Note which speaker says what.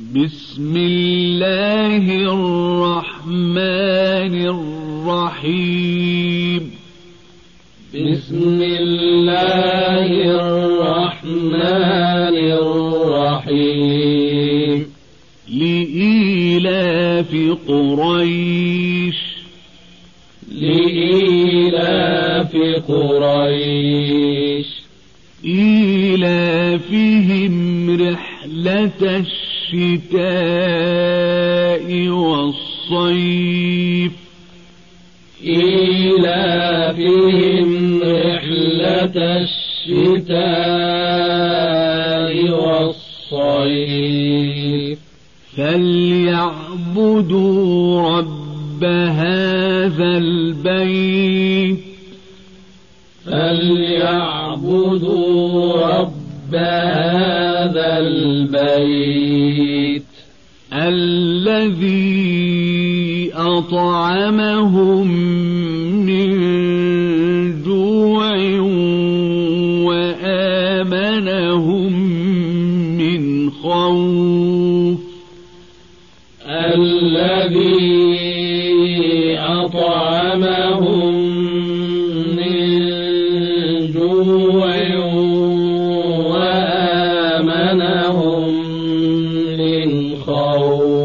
Speaker 1: بسم الله الرحمن الرحيم.
Speaker 2: بسم الله الرحمن الرحيم.
Speaker 1: لإيلاف قريش.
Speaker 2: لإيلاف قريش.
Speaker 1: إيلافهم رحلة الشتاء والصيف.
Speaker 2: إيلافهم رحلة الشتاء والصيف.
Speaker 1: فليعبدوا رب هذا البيت.
Speaker 2: فليعبدوا رب رب هذا البيت
Speaker 1: الذي أطعمهم من جوع وآمنهم من خوف الذي أطعمهم پاؤ